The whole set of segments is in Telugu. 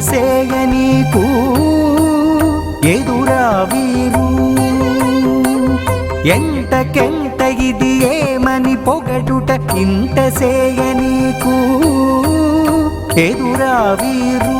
పొగడుట నీకు ఎదురా వీరు. ఎంతకెంత ఇది ఏమని పొగడుట ఇంత సేయ నీకు ఎదురా వీరు.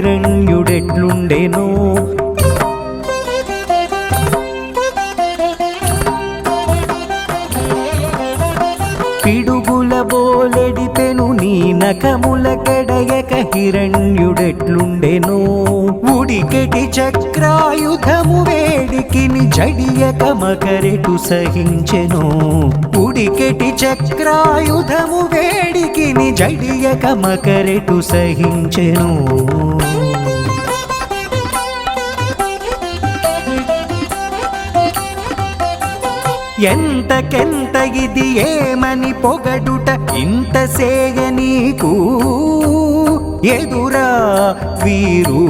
హిరణ్యుడెట్లుండెనో? పిడుగుల బోలెడి పెను నీ నఖముల కెడయక హిరణ్యుడెట్లుండెనో? ఉడికెటి చక్రాయుధము వేడికిని జడియక మకరెటు సహించెను? ఉడికెటి చక్రాయుధము వేడికిని జడియక మకరెటు సహించెను? ఎంతకెంత ఇది ఏమని పొగడుట ఇంత సేగ నీకు? ఎదురా వీరు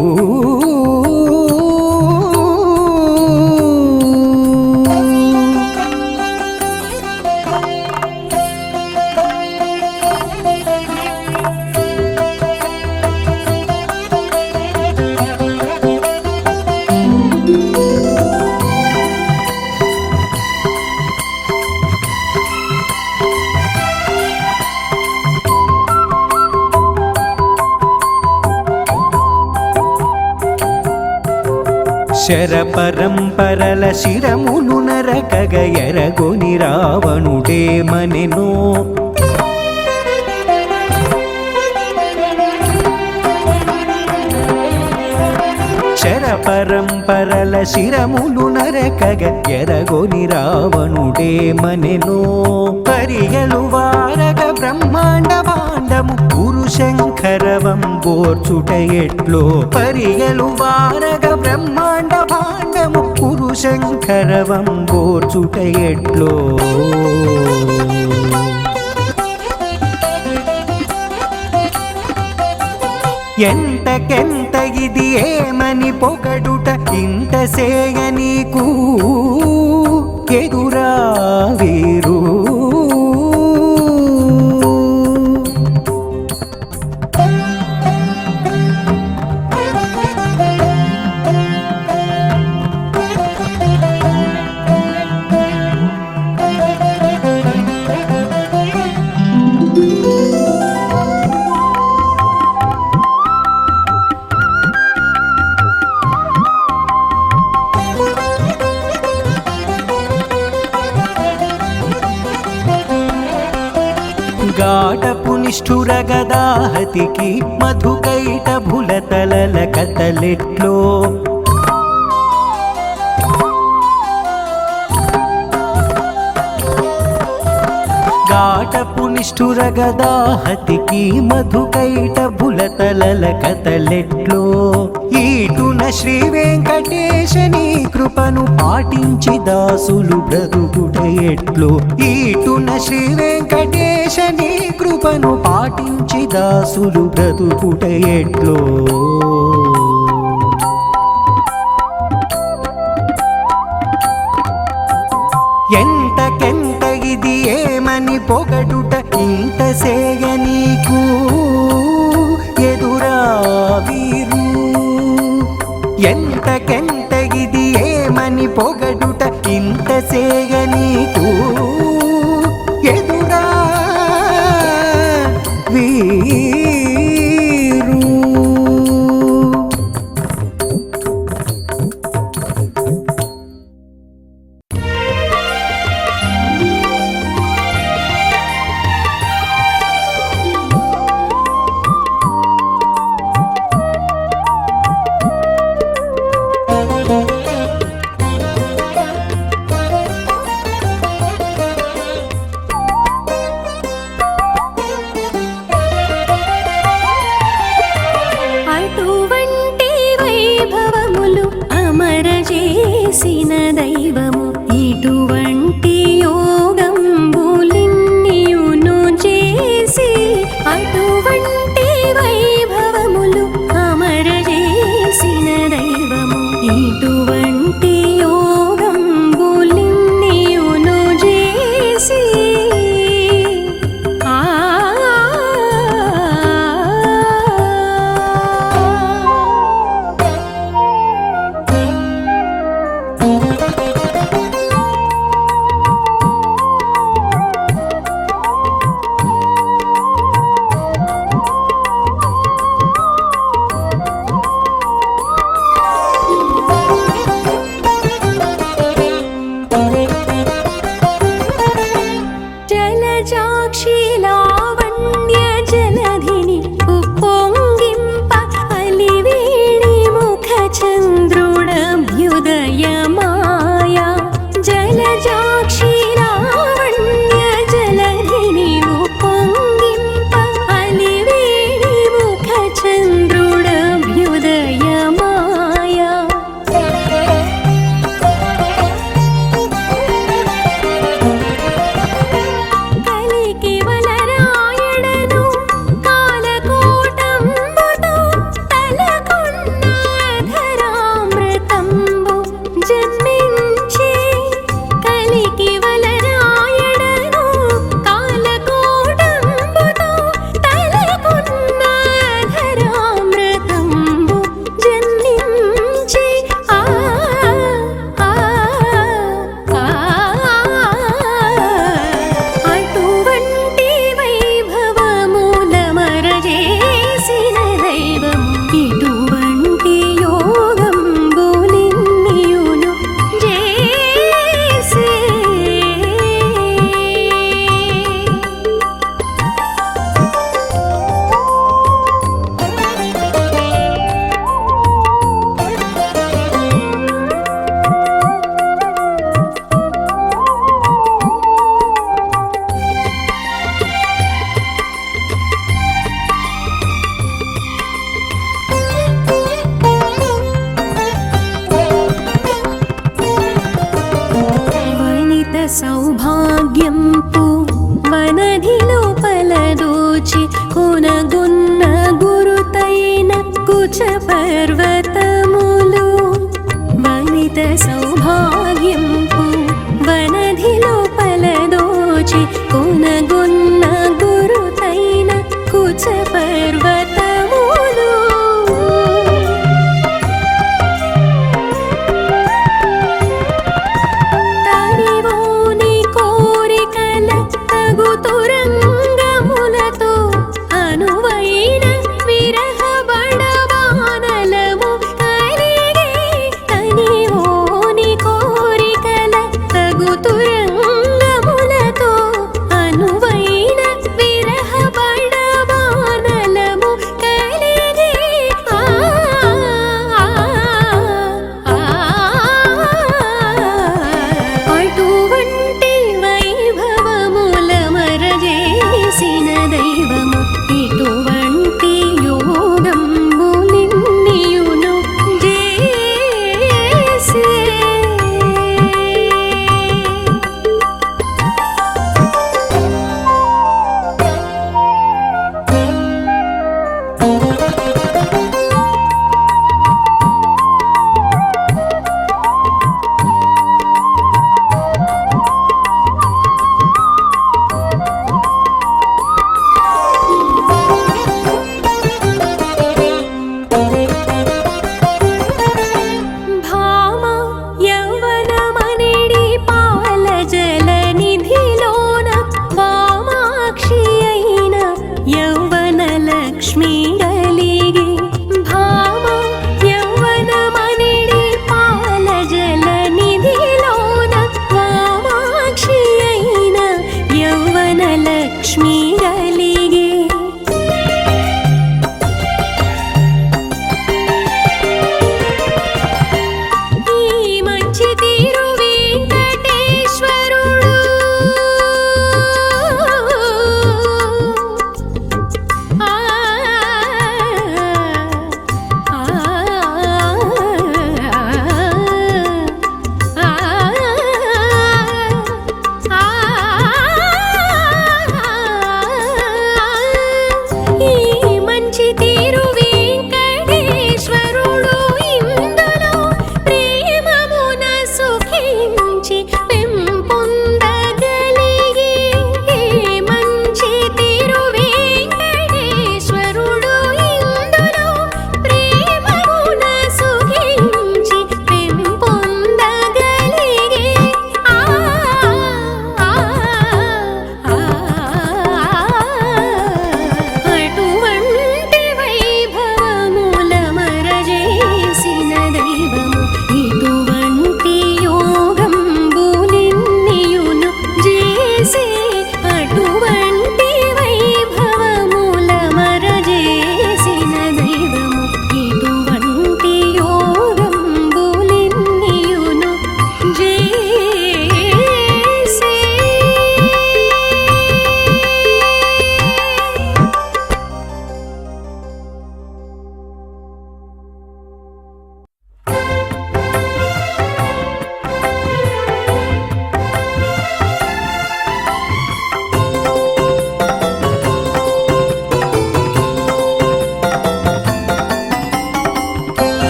శరపరంపరల శిరమును నరకగ ఎరగొని రావణుడే మనెనో. శరపరంపరల శిరములు నరకగ ఎరగొని రావణుడే మనెనో. పరియలు వారగ బ్రహ్మాండ బాండము గురు శంకరవం గోర్చుట ఎట్లో. పరియలు వారగ బ్రహ్మ భాండము గురుశంకరవం గోర్చుట ఎట్లో? ఎంతకెంత ఇది ఏమని పొగడుట ఇంత సేయ నీకు? ఎదురా వీరు. చురగదాహతికి నిష్ఠుర గదాహతికి మధుకైట భులతలల కథలెట్లో. గాటపు నిష్ఠురగదాహతికి మధుకైట భులతలల కథలెట్లో. ఈటున శ్రీ వెంకటేశని కృపను పాటించి దాసులు బ్రతుకుట ఎట్లో. ఈటున శ్రీ వెంకటే కృపను పాటించి దాసులు బ్రతుకుట ఎట్లో. ఎంతకెంత ఇది ఏమని పొగడుట ఇంత సేయ నీకు? ఎదురా వీరు. ఎంతకెంత ఇది ఏమని పొగడుట ఇంత సేయ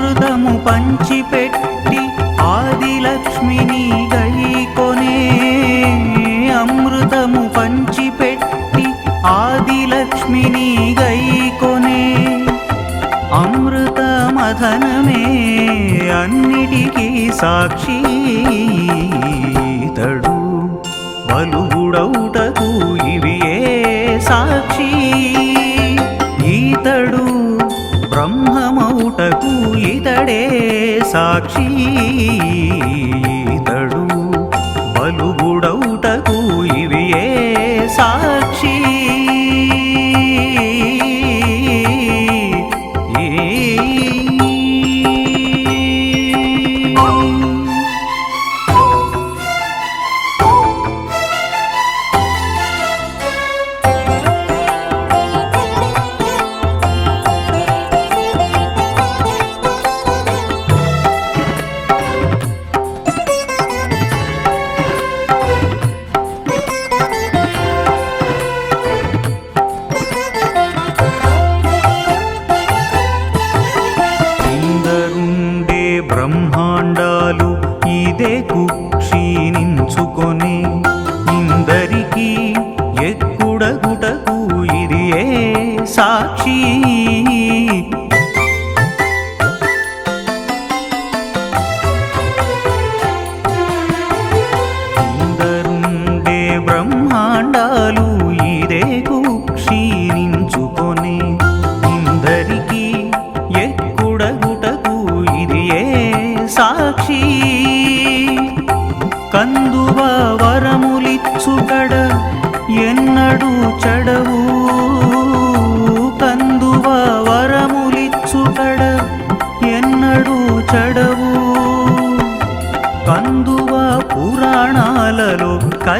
అమృతము పంచిపెట్టి ఆదిలక్ష్మిని గైకొనే. అమృతము పంచిపెట్టి ఆదిలక్ష్మిని గైకొనే. అమృత మథనమే అన్నిటికీ సాక్షి తడు. బలుగుడౌటకు ఇవియే సాక్షి? ఇతడే సాక్షి ఇతడు బలుగుడవు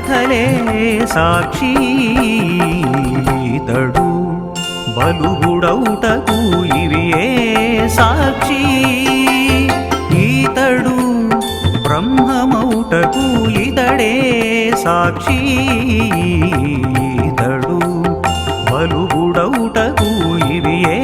కథలే సాక్షి ఇతడు బలుగుడౌటకు ఇవియే సాక్షి. ఈతడు బ్రహ్మమౌటకు ఇతడే సాక్షి ఈతడు బలుగుడౌటకు ఇవియే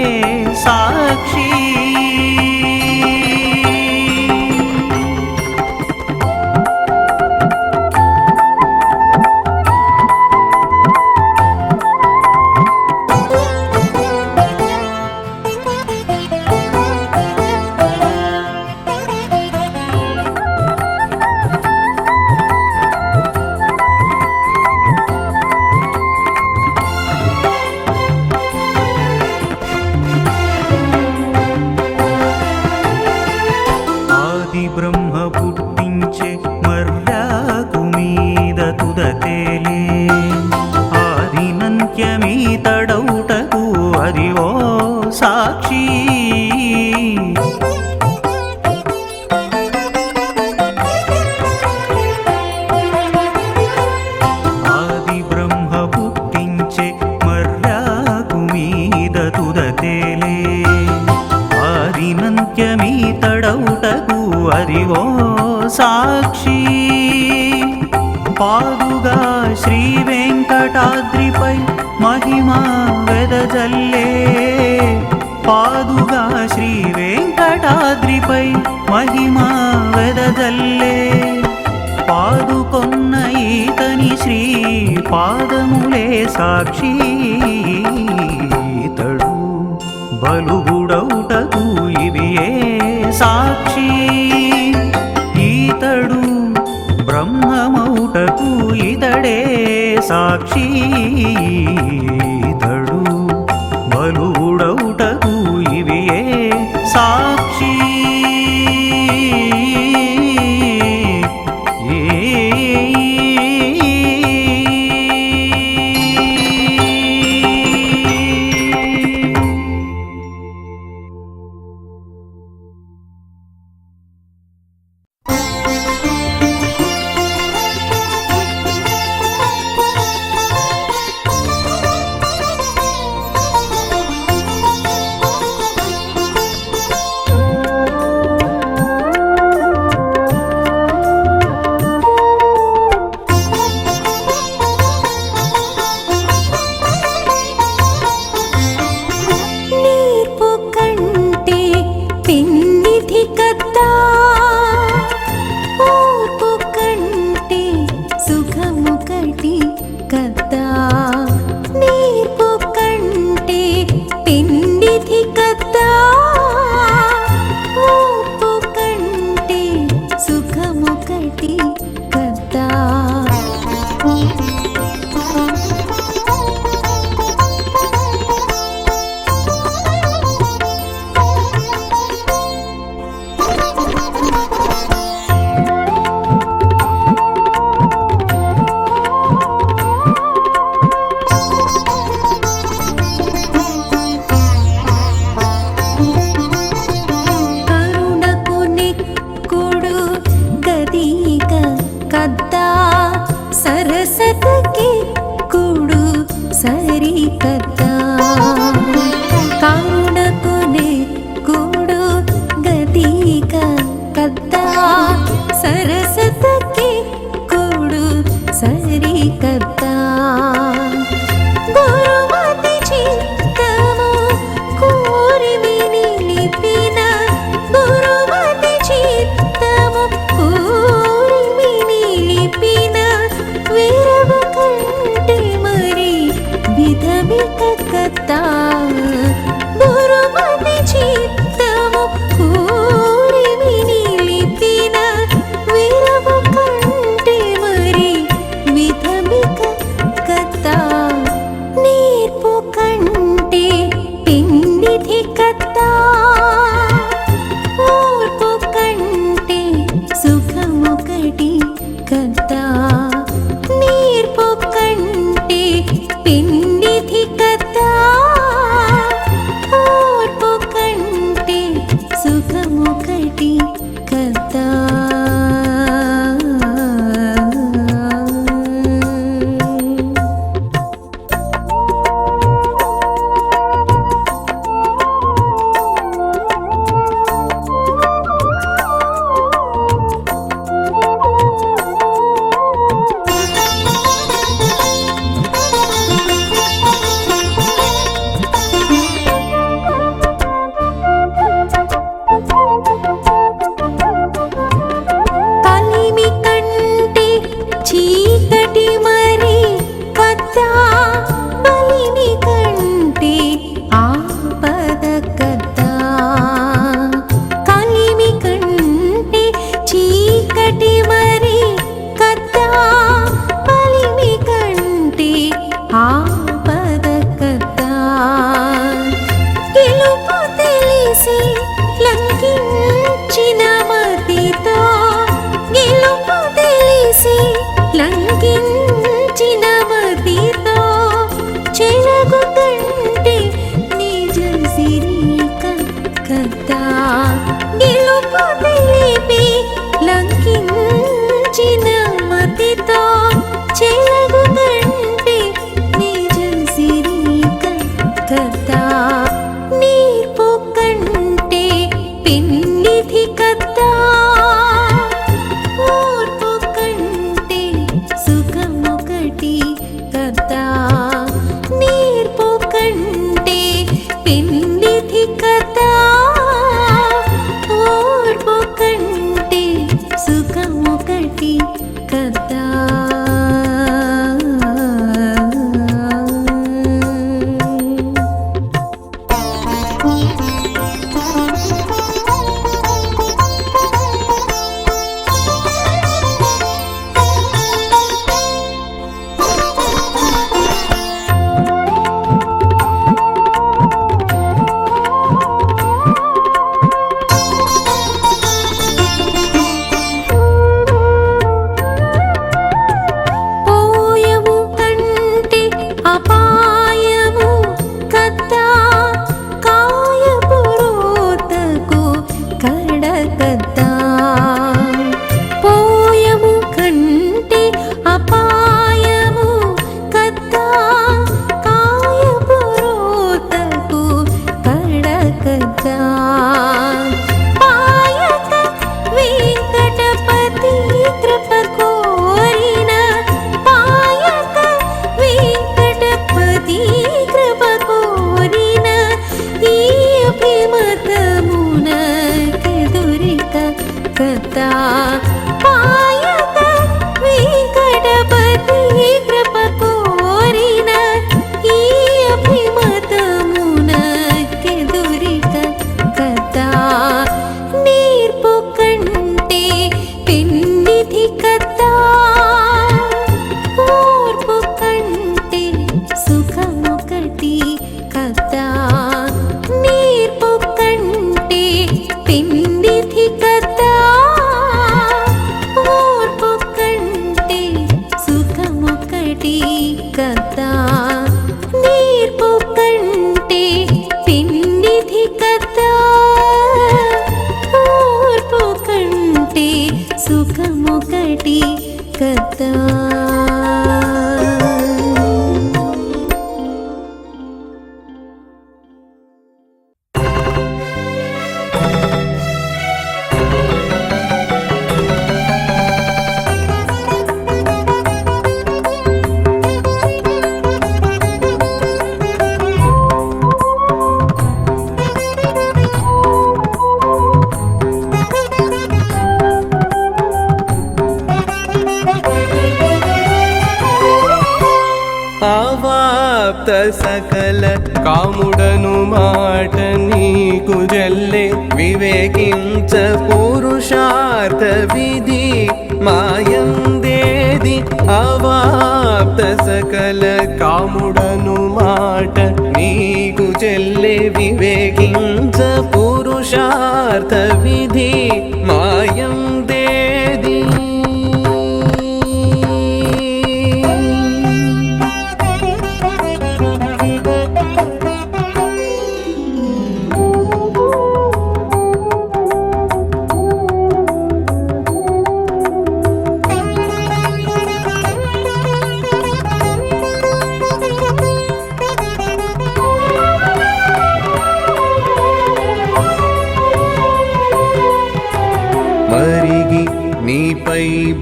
సాక్షి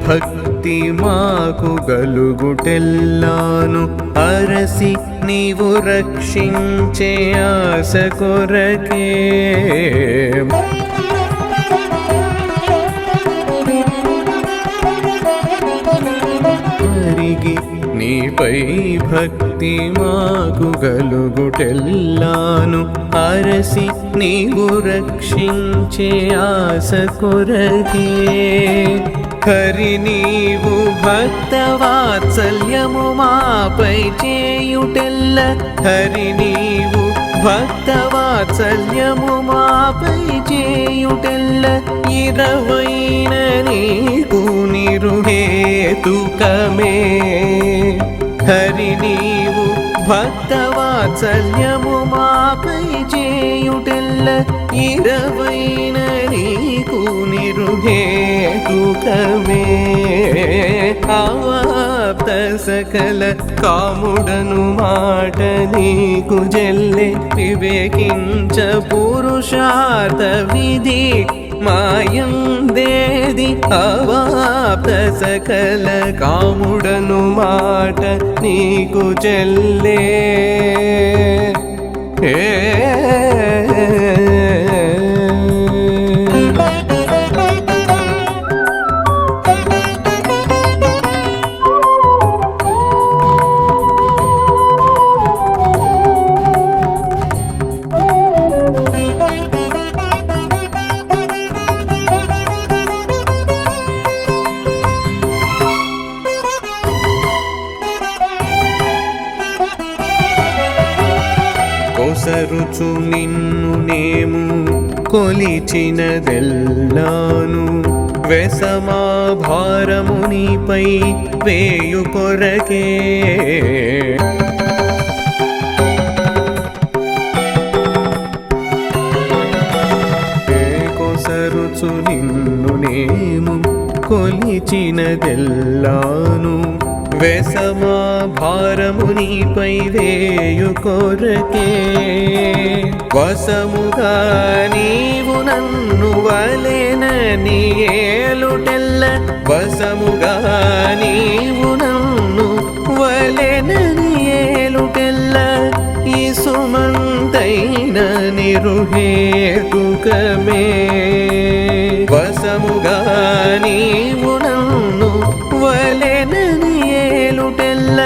భక్తి మాకు గలుగుటెల్లాను. అరసి నీవు రక్షించే ఆశ కొరకే. నీపై భక్తి మాకు గలుగుటెల్లాను. అరసి నీవు రక్షించే ఆశ కొరకే. హరి నీవు భక్త వాత్సల్యము మాపై చేయుటెల్ల. హరి నీవు భక్త వాత్సల్యము మాపై చేయుటెల్ల. ఇరవైన నీకు నిరుహేతుకమే. హరి నీవు భక్తవాత్సల్యము మాపై చేయుటెల్ల ఇరవైన నీకు నిరుహేతుకమే. అవాప్త సకల కాముడను మాట నీకు జల్లె వివేకించ పురుషార్థ విధి మాయందేది అవాప్త సకల కాముడను మాట నీకు చెల్లే. ఏ అనుసరుచు నిన్ను నేము కొలిచినదెల్లాను. వ్యసమా భారమునిపై వేయు కొరకే. నిన్ను నేము కొలిచినదెల్లాను. వెసమా భారము నీపై వేయు కొరకే. వసముగా నీవు నన్ను వలెనని ఏలుటెల్ల. వసముగా నీవు నన్ను వలెనని ఏలుటెల్ల. ఈ సుమంతైన నిరుహేతుకమే. వసముగా నీవు నన్ను ఏలుటెల్ల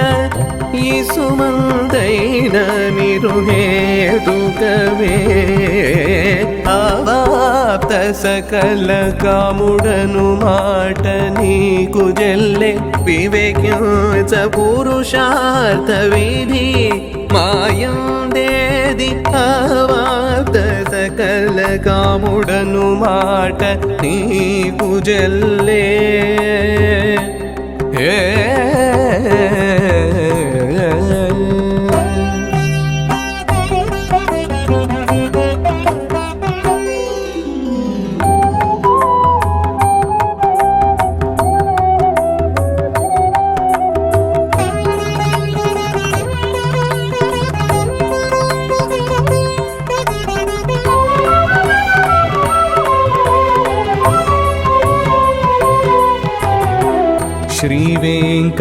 ఈ సుమంతైన నిరుహేతుకమే అవాప్త సకల కాముడను మాట నీకు జల్లె వివేకించ పురుషార్థ విధి మాయం దేది అవాప్త సకల కాముడను మాట నీకు జల్లే ఏ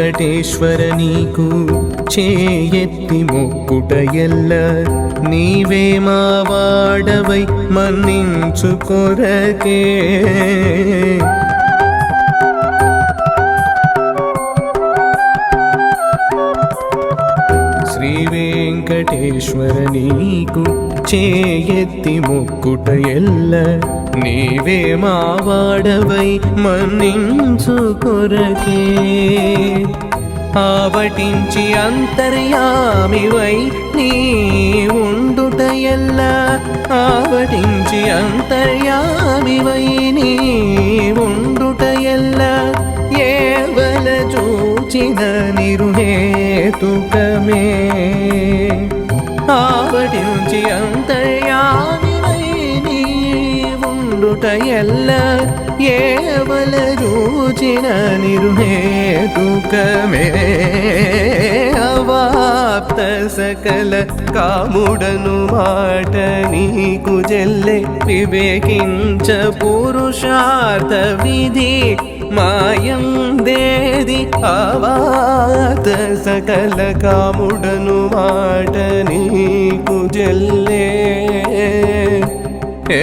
వెంకటేశ్వర నీకు చేయెత్తి మొక్కుట ఎల్ల. నీవే మా వాడవై మన్నించు కొరకే. శ్రీ వెంకటేశ్వర నీకు చేయెత్తి మొక్కుట ఎల్ల. నీవే మా వాడవై మన్నించు కొరకే. ఆవటించి అంతర్యామివై నీ ఉండుట ఎల్ల ఆవటించి అంతర్యామివై నీ ఉండుట ఎల్ల ఏవల చూచిన నిరుహేతుకమే. ఆవటించి అంతర్యామి ఉండుట ఎల్ల ఏవల చూచిన నిరుహేతుకమే అవాప్త సకల కాముడను మాట నీకు జల్లె వివేకించ పురుషార్థ విధి మాయం దేది అవాత సకల కాముడను మాట నీకు జల్లే. ఏ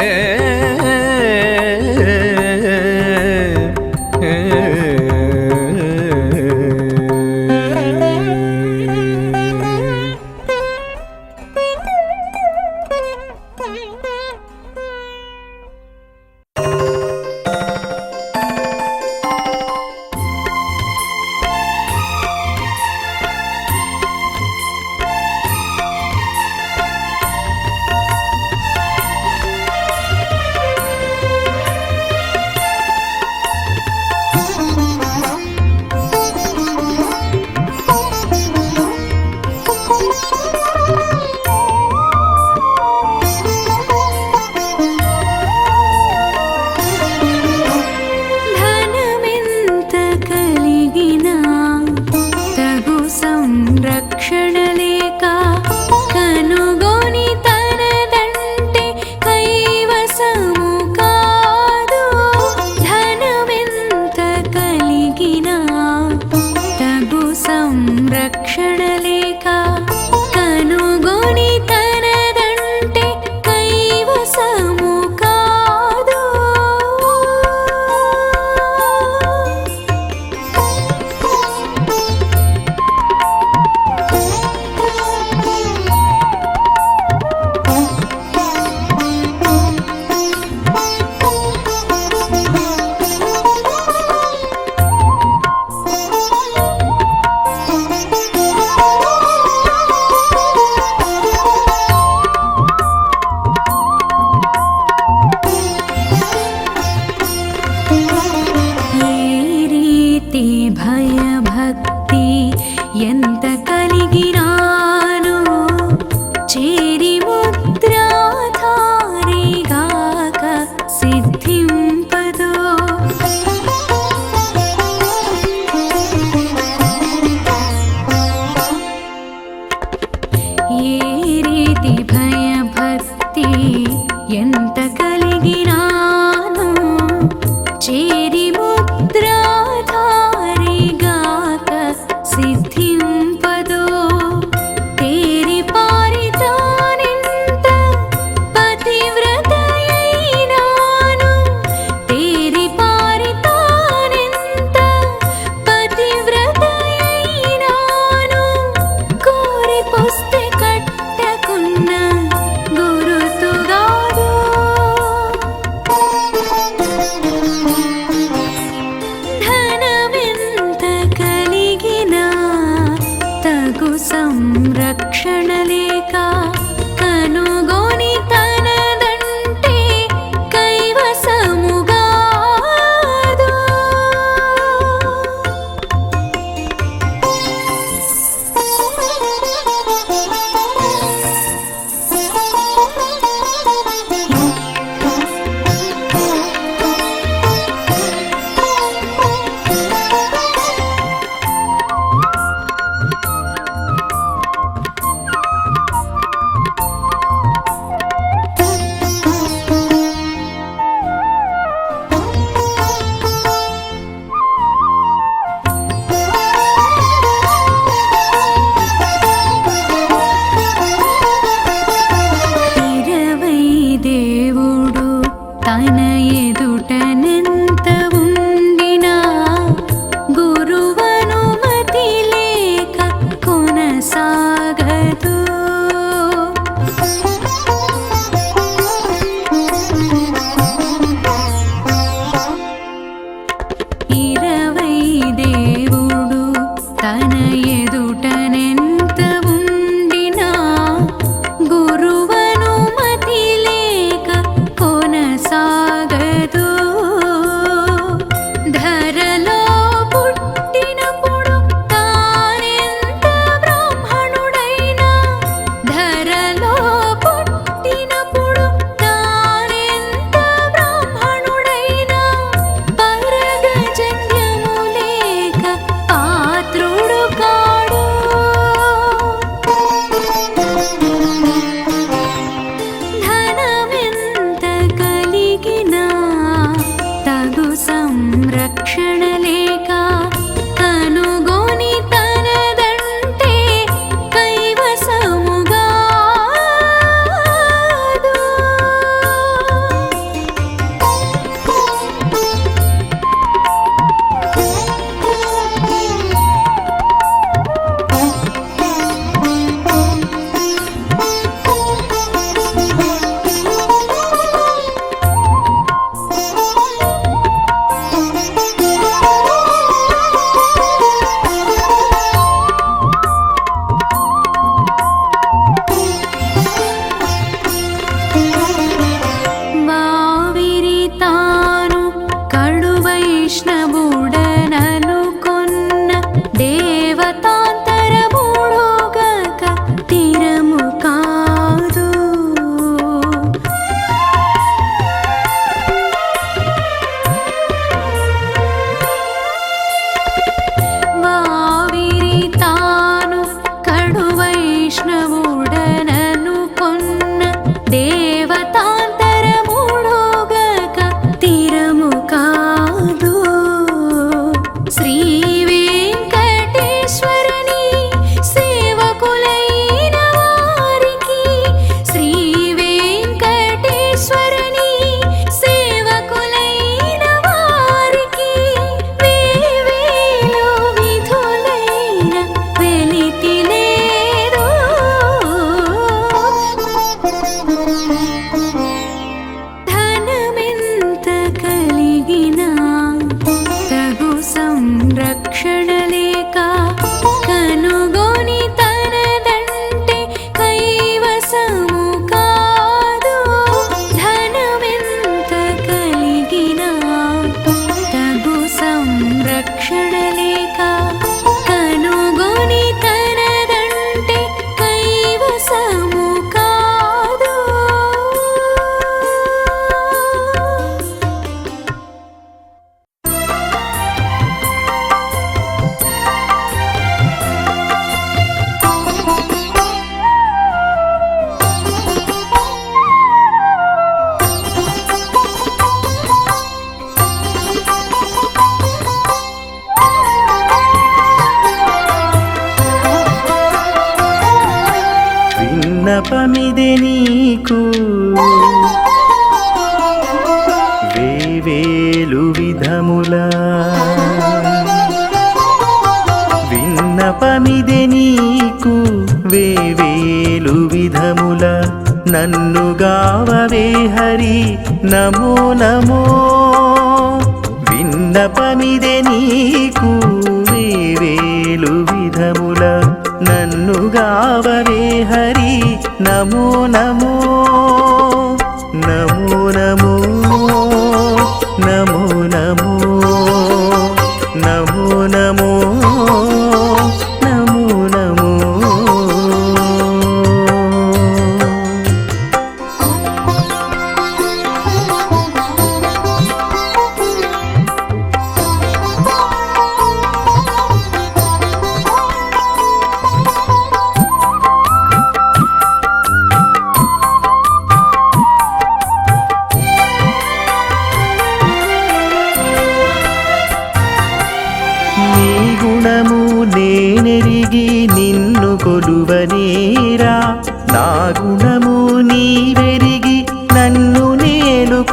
ರಕ್ಷಣಲೇ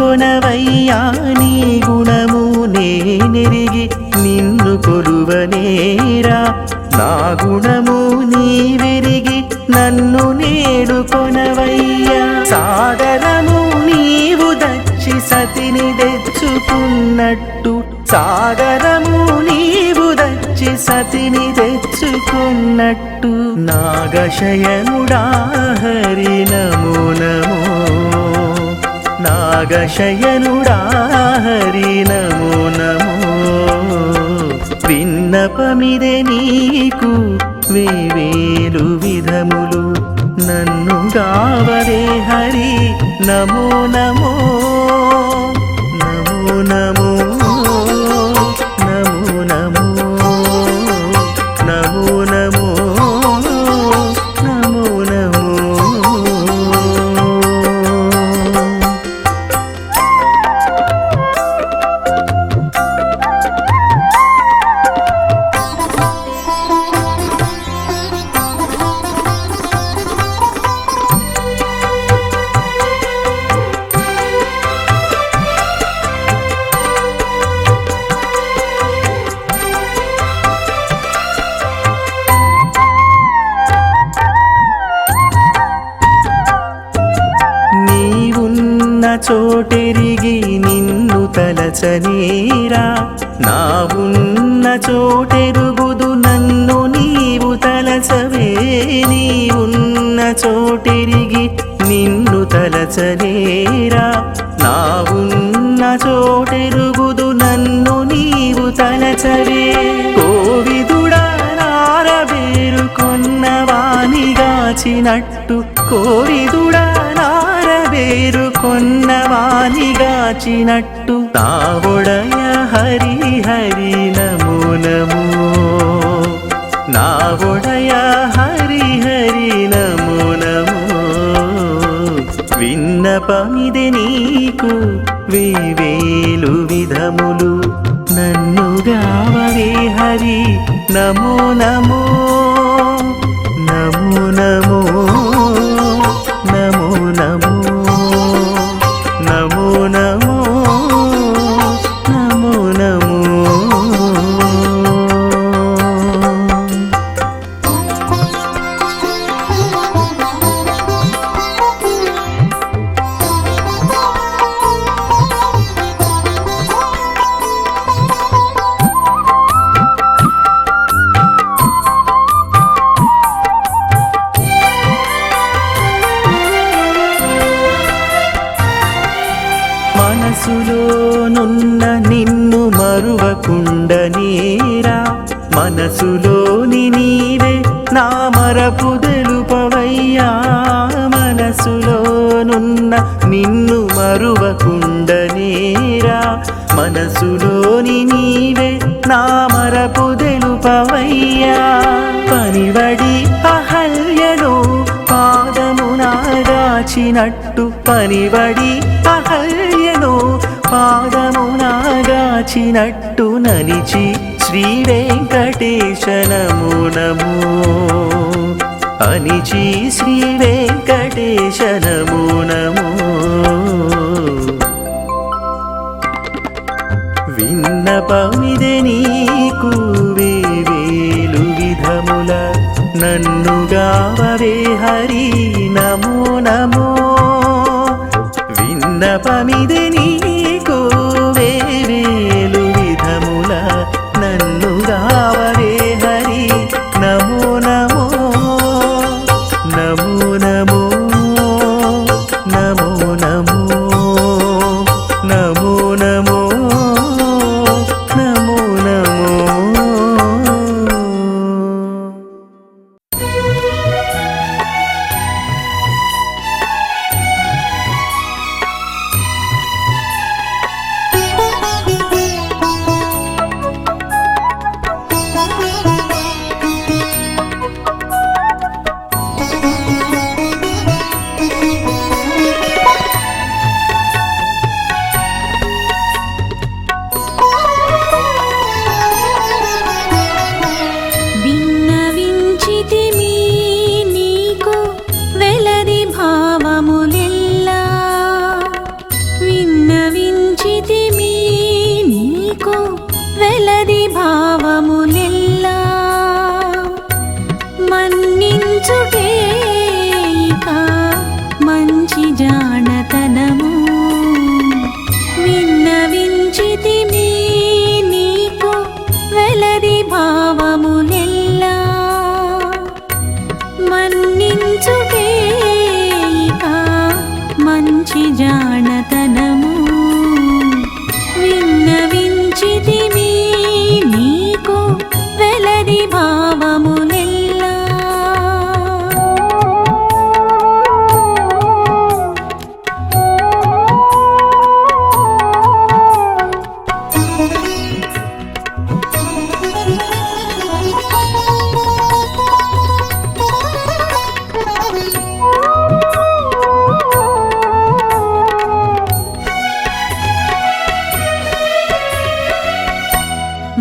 కొనవయ్యా నీ గుణము నేనెరిగి నిన్ను కొలువనేరా. నా గుణము నీవెరిగి నన్ను నేడు కొనవయ్యా. సాగరము నీవు దచ్చి సతిని తెచ్చుకున్నట్టు. సాగరము నీవు దచ్చి సతిని తెచ్చుకున్నట్టు. నాగశయనుడా హరి నమో నమో. నాగశయనుడా హరి నమో నమో. విన్నపమిదే నీకు వేవేలు విధములు. నన్ను గావరే హరి నమో నమో నమో. చినట్టు కోవిదుడా నారవేరు కొన్నవానిగాచినట్టు కోవిదుడా నారవేరు తావుడయ హరి హరి నమో నమో నావుడయ హరి హరి నమో నమో విన్నపమిది నీకు వివేలు విధములు. గావవే హరి నమో నమో నమో అనిచి శ్రీ వెంకటేశ నమో నమో విన్నపమిదే నీకు వేవేలు విధముల నన్ను గావరే హరి నమో నమో. విన్నపమిదే నీ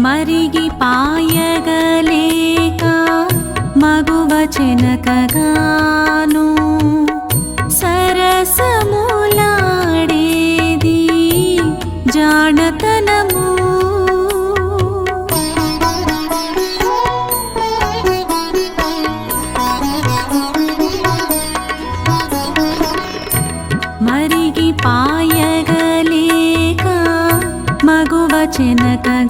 మరిగి పాయగలేక మగువచనకగాను సరసములాడేది జానతనము. మరిగి పాయగలేక మగువచనకగా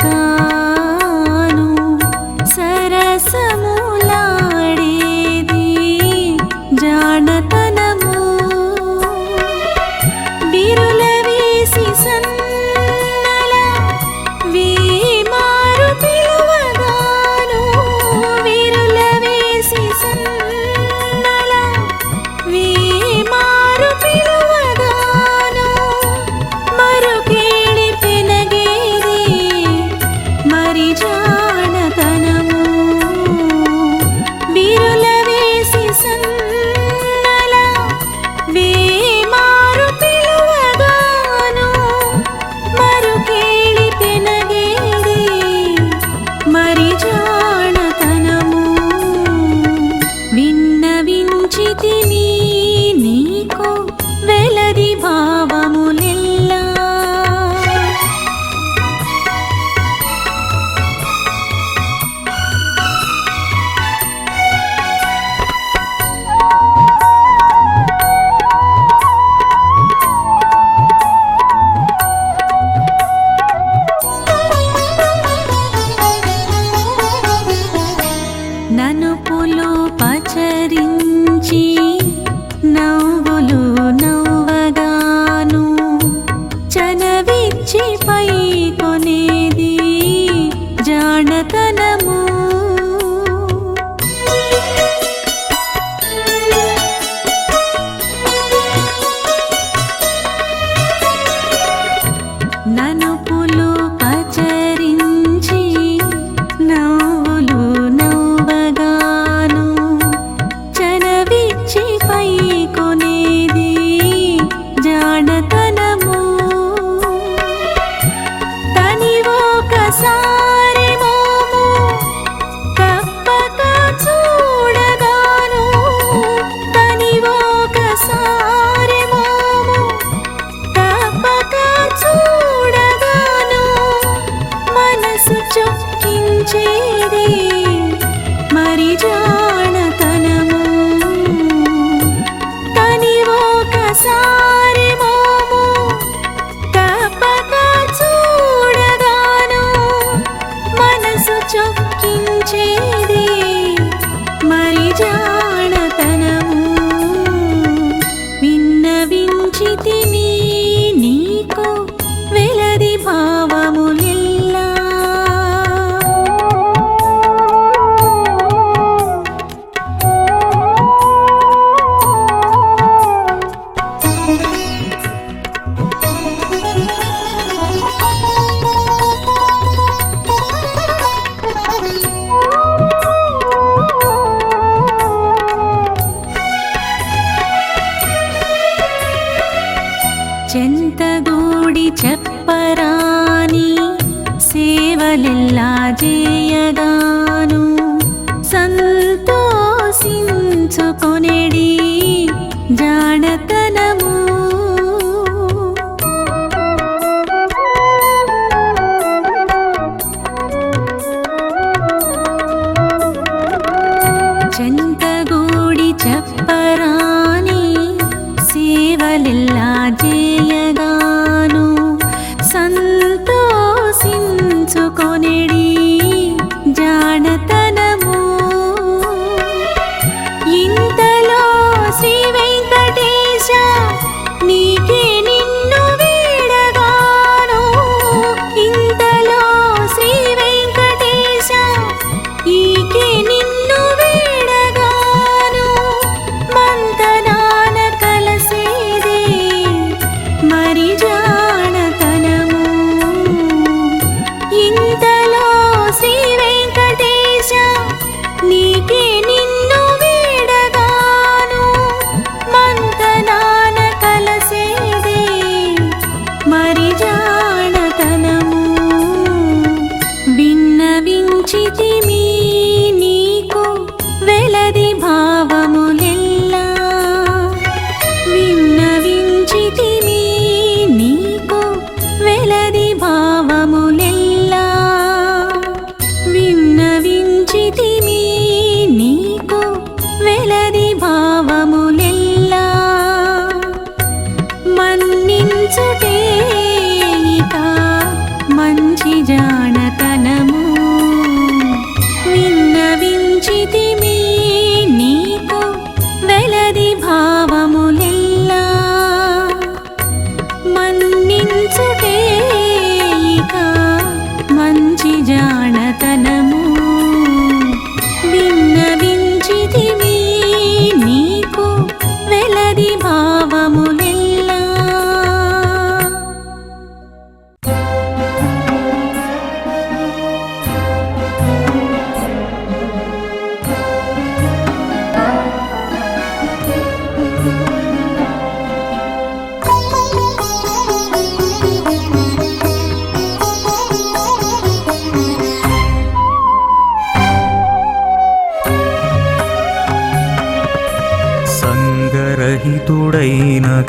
जानता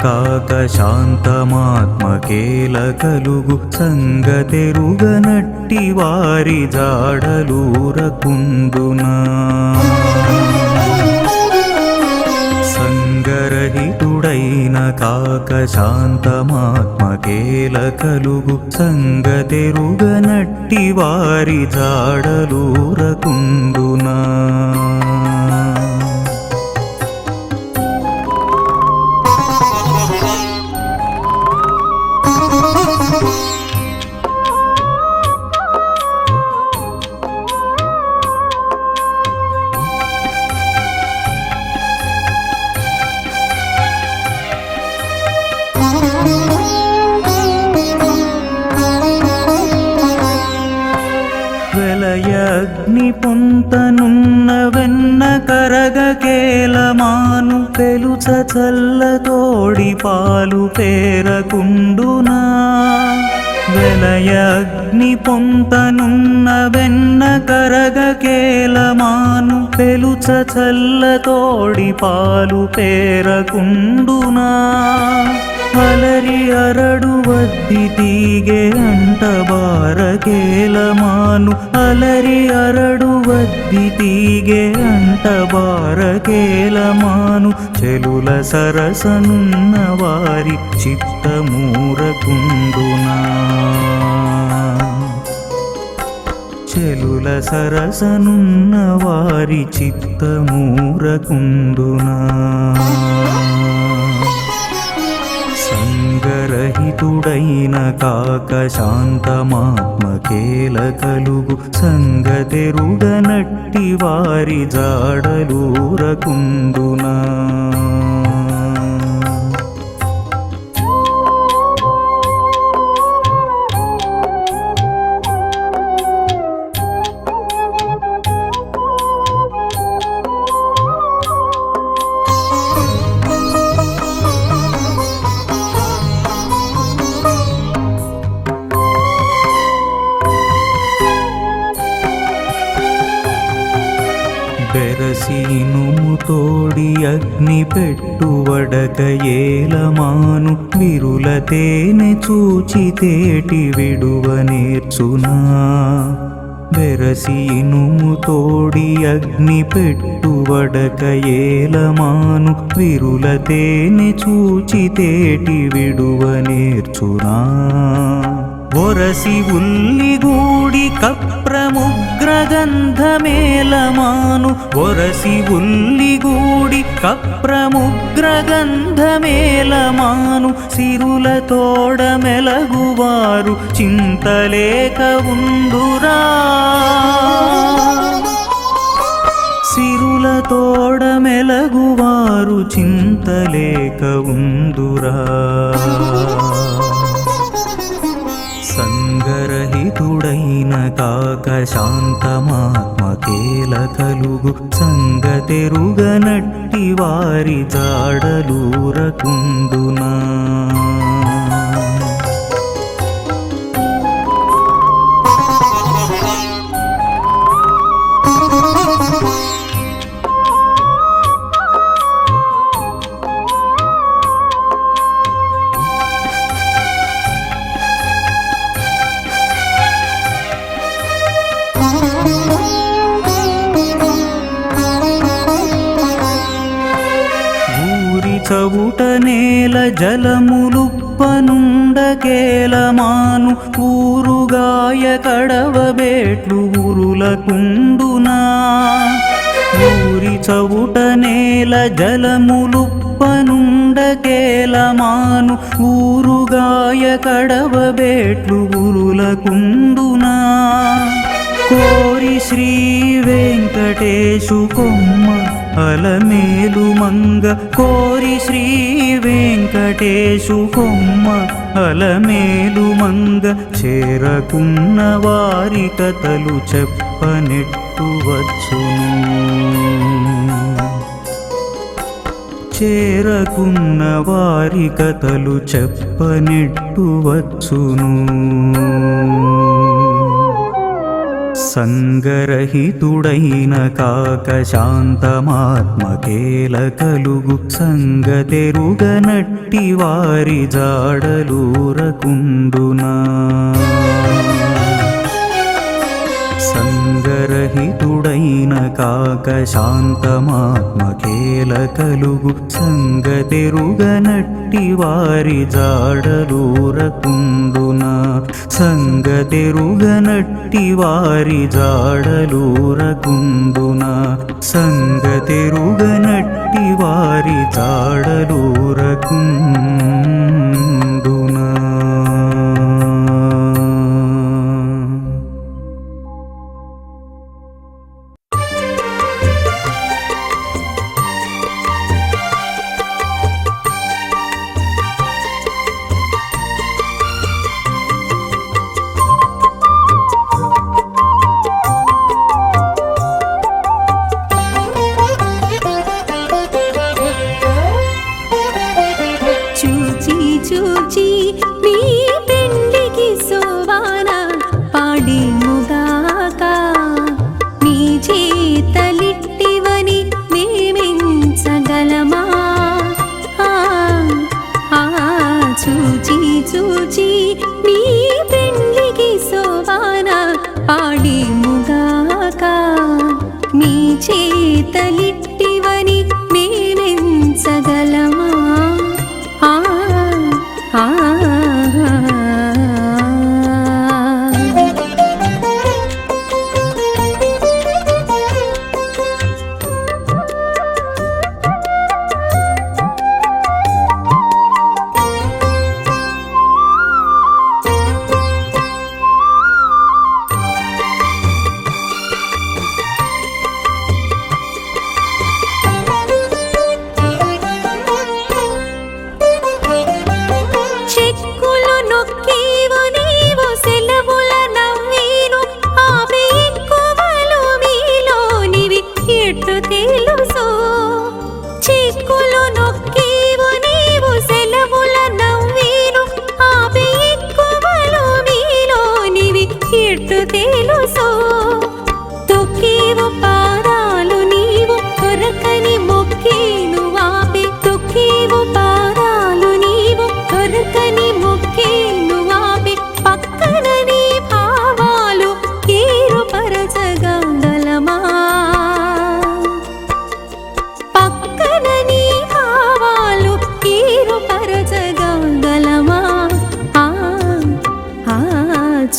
కాక శాంతమాత్మకేల కలుగు సంగతెరుగనట్టి వారి జాడలూరకుందునా సంగరహితుడైన కాక శాంతమాత్మకేల కలుగు సంగతెరుగనట్టి వారి జాడలూరకుందునా చల్లతోడి పాలు పేరకుండునా? వెలయగ్ని పొంతనున్న వెన్న కరగ కేలమాను పెలుచ చల్లతోడి పాలు పేరకుండునా? అలరి అరడు వద్ది తీగే అంట బారకేలమాను అలరి అరడు వద్ది తీగే అంట బారకేలమాను చెలుల సరసనున్న వారి చిత్తమూరకుండునా. చెలుల సరసనున్న వారి చిత్తమూరకుండునా. సంగరహితుడైన కాక శాంతమాత్మకేల కలుగు సంగతెరుగనట్టి వారి జాడలూరకుందునా పెట్టువడక ఏలమాను విరుల తేనె చూచి తేటి విడువ నేర్చునా. వెరసి ఇనుము తోడి అగ్ని పెట్టువడక ఏలమాను విరుల తేనె చూచి తేటి విడువ నేర్చునా. ఒరసి ఉల్లిగూడి ప్రగంధమేలమాను ఒరసి ఉల్లిగూడి కప్రముగ్రగంధమేలమాను సిరుల తోడమెలగువారు చింతలేక ఉందురా సిరుల తోడమెలగువారు చింతలేక ఉందురా సంగర రహితుడైన కాక శాంతమాత్మకేల కలుగు సంగతెరుగనట్టి వారి జాడలూరకుండునా నేల జలములుప్పనుండకేలమాను కూరుగాయ కడవబేట్లు ఉరులకుండునా ఊరి చవుట నేల జలములుప్పనుండకేలమాను ఊరుగాయ కడవబేట్లు ఉరులకుండునా కోరి శ్రీ వెంకటేశు కొమ్మ అలమేలు మంగ కోరి శ్రీ వెంకటేశు కొమ్మ. అలమేలు మంగ చేరకున్న వారి కథలు చెప్పనెట్టు వచ్చును. చేరకున్న వారి కథలు చెప్పనెట్టు వచ్చును. సంగరహితుడైన కాక శాంతమాత్మకేల కలుగు సంగతెరుగనట్టి వారి జాడలూరకుండునా. సంగరహితుడైన కాక శాంతమాత్మకేల కలుగు సంగతెరుగనట్టి వారి జాడలూరకుండునా సంగతెరుగనట్టి వారి జాడలూరకుండునా సంగతెరుగనట్టి వారి జాడలూరకుండునా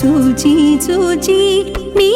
చూచి చూచి నీ